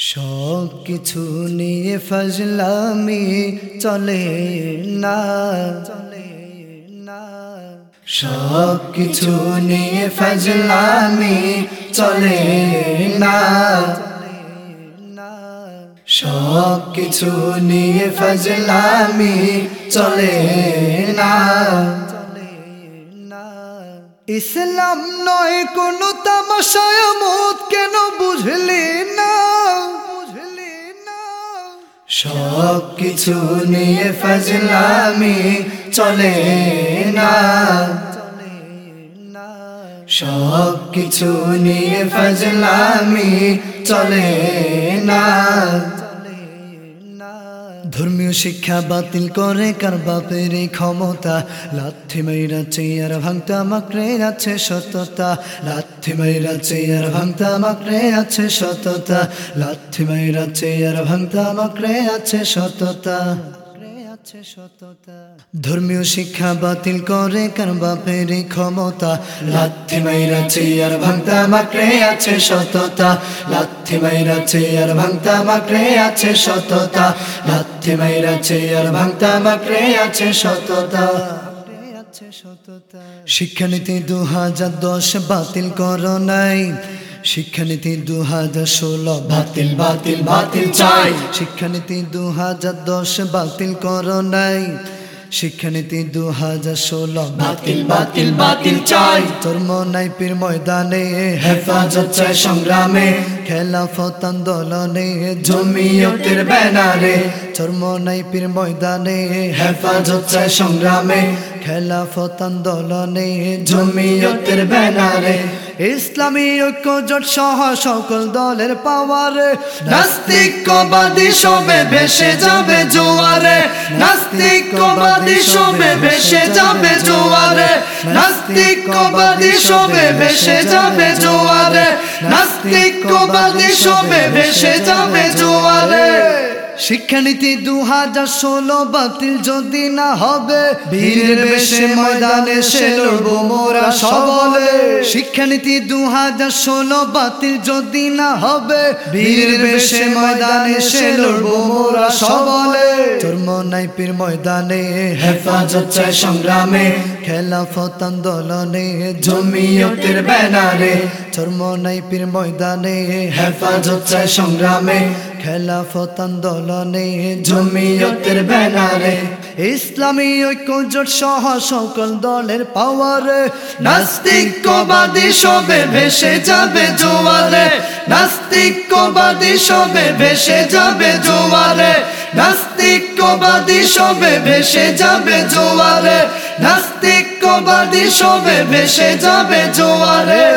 সব কিছু নিয়ে ফজলামি চলে না চলে না। সব কিছু নিয়ে ফজলামি চলে না সব কিছু নিয়ে ফজলামি চলে না ইসলাম নয় কোনো তামাশায় মত কেন বুঝলি না? সব কিছু নিয়ে ফজলামি চলে না। সব কিছু নিয়ে ফজলামি চলে না। ধর্মীয় শিক্ষা বাতিল করে কার বাপের এই ক্ষমতা? লাথি মাইরা চেয়ার ভাঙতা মাকড়ে আছে সততা। লাথি মাইরা চেয়ার ভাঙতা মাকড়ে আছে সততা। লাথি মাইরা চেয়ার ভাঙতা মাকড়ে আছে সততা। ধর্মীয় শিক্ষা বাতিল করে কার বাপের ক্ষমতা? লাথি মাইরা চেয়ার ভাঙতা মাকড়ে আছে সততা। লাথি মাইরা চেয়ার ভাঙতা মাকড়ে আছে সততা। লাথি মাইরা চেয়ার ভাঙতা মাকড়ে আছে সততা। শিক্ষানীতি দু হাজার দশ বাতিল কর নাই। শিক্ষানীতি দু হাজার ষোলো, বাতিল বাতিল বাতিল চাই। শিক্ষানীতি দু হাজার দশ, বাতিল কর নাই। শিক্ষানীতি দু হাজার ষোলো, বাতিল বাতিল বাতিল চাই। চর্ম নাইপির ময়দানে হেফাজত চাই সংগ্রামে। খেলাফত আন্দোলনে জমিয়তের ব্যানারে। চর্ম নাইপির ময়দানে হেফাজত চাই সংগ্রামে। খেলাফত আন্দোলনে জমিয়তের ব্যানারে। ইসলামী ঐক্য জোট সহ সকল দলের পাওয়ারে নাস্তিকবাদী সবে ভেসে যাবে জোয়ারে। নাস্তিকবাদী সবে ভেসে যাবে জোয়ারে। নাস্তিকবাদী সবে ভেসে যাবে জোয়ারে। নাস্তিকবাদী সবে ভেসে যাবে জোয়ারে। শিক্ষানীতি দু হাজার ষোলো বাতিল যদি না হবে ময়দানে সবলে। শিক্ষানীতি দু হাজার ষোলো বাতিল যদি না হবে বীরের বেশে ময়দানে সে লড়বো সবলে। চর্ম নাইপির ময়দানে, হেফাজত চায় সংগ্রামে। খেলাফত আন্দোলনে, জমিয়তের ব্যানারে। চর্ম নাইপির ময়দানে, হেফাজত চায় সংগ্রামে। খেলাফত আন্দোলনে, জমিয়তের ব্যানারে। ইসলামী ঐক্য জোট সহ সকল দলের পাওয়ারে। নাস্তিকবাদী সবে ভেসে যাবে জোয়ারে। নাস্তিকবাদী সবে ভেসে যাবে জোয়ারে। নাস্তিকবাদী সবে ভেসে যাবে জোয়ারে। নাস্তিকবাদী সবে ভেসে যাবে জোয়ারে।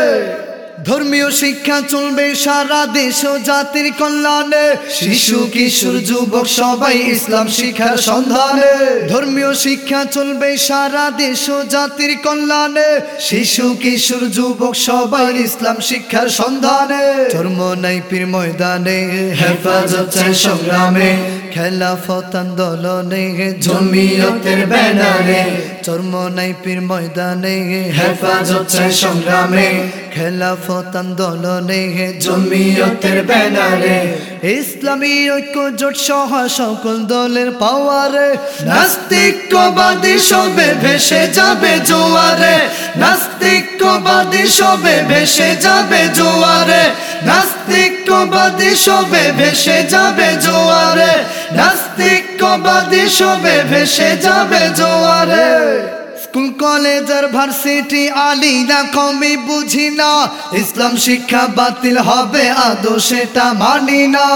ধর্মীয় শিক্ষা চলবে সারা দেশ ও জাতির কল্যাণে। শিশু, কিশোর, যুবক সবাই ইসলাম শিক্ষার সন্ধানে। ধর্মীয় শিক্ষা চলবে সারা দেশ ও জাতির কল্যাণে। শিশু, কিশোর, যুবক সবাই ইসলাম শিক্ষার সন্ধানে। ধর্ম নাইপির ময়দানে, হেফাজত সংগ্রামে। খেলাফত আন্দোলনে জমিয়তের ব্যানারে চর্ম নাইপির ময়দানে হেফাজত সংগ্রামে খেলাফত আন্দোলনে জমিয়তের ব্যানারে। ইসলামী ঐক্য জোট সহ সকল দলের পাওয়ারে নাস্তিকবাদী সবে ভেসে যাবে জোয়ারে। নাস্তিকবাদী সবে ভেসে যাবে জোয়ারে। নাস্তিকবাদী সবে ভেসে যাবে জোয়ারে। নাস্তিকবাদী সবে ভেসে যাবে জোয়ারে। স্কুল, কলেজ আর ভার্সিটি আলিনা কমি বুঝি না। ইসলাম শিক্ষা বাতিল হবে, আদৌ সেটা মানি না।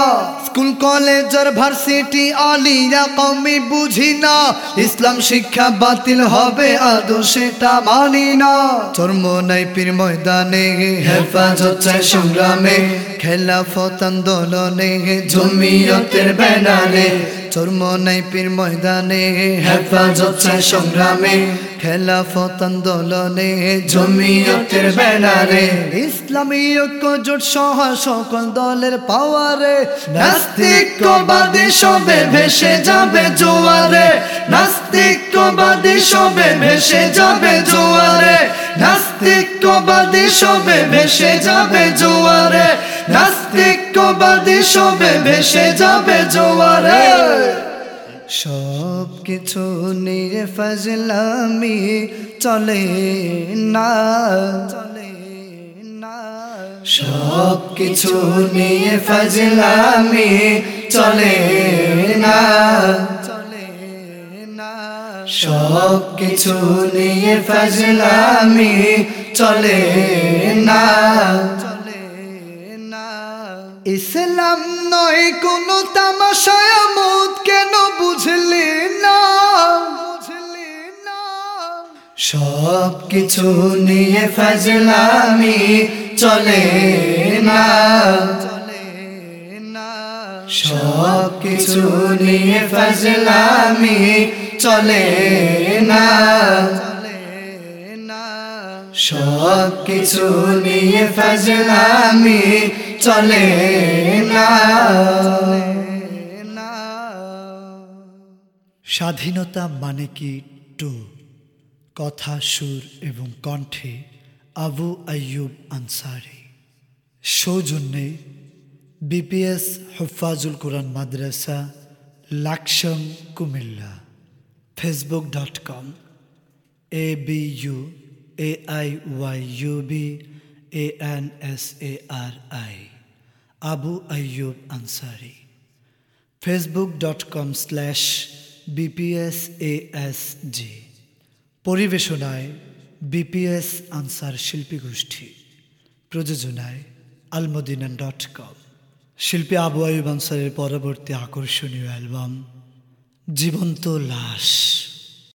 স্কুল, কলেজ আর ভার্সিটি আলিনা কমি বুঝি না। ইসলাম শিক্ষা বাতিল হবে, আদৌ সেটা মানি না। চর্ম নাইপির ময়দানে, হেফাজত চাই সংগ্রামে। খেলাফত আন্দোলনে, জমিয়তের ব্যানারে। চর্ম নাইপির ময়দানে, হেফাজত চাই সংগ্রামে। খেলাফত আন্দোলনে, জমিয়তের ব্যানারে। ইসলামী ঐক্য জোট সহ সকল দলের পাওয়ারে নাস্তিকবাদী সবে ভেসে যাবে জোয়ারে, নাস্তিকবাদী সবে ভেসে যাবে জোয়ারে, নাস্তিকবাদী সবে ভেসে যাবে জোয়ারে, নাস্তিকবাদী সবে ভেসে যাবে জোয়ারে। সব কিছু নিয়ে ফজলামি চলে না। সব কিছু নিয়ে ফজলামি চলে না। সব কিছু নিয়ে ফজলামি চলে না। ইসলাম নয় কোনো তামাশায় মুদ কেন বুঝলি না? বুঝলি না। সব কিছু নিয়ে ফজলামি চলে না। সব কিছু নিয়ে ফজলামি চলে না। সব কিছু নিয়ে ফজলামি চলে না। স্বাধীনতা মানে কি? টু। কথা, সুর এবং কণ্ঠে আবু আয়ুব আনসারি সৌজন্যে BPS হফাজুল Quran Madrasa Laksam Comilla Facebook dot com A B U A I Y U B A N S A R I Abu Ayub Ansari Facebook dot com slash BPS A S G পরিবেশনায় BPS Ansar শিল্পী গোষ্ঠী প্রযোজনায় Al Madina dot com শিল্পী আবু আয়ুব আনসারের পরবর্তী আকর্ষণীয় album জীবন্ত লাশ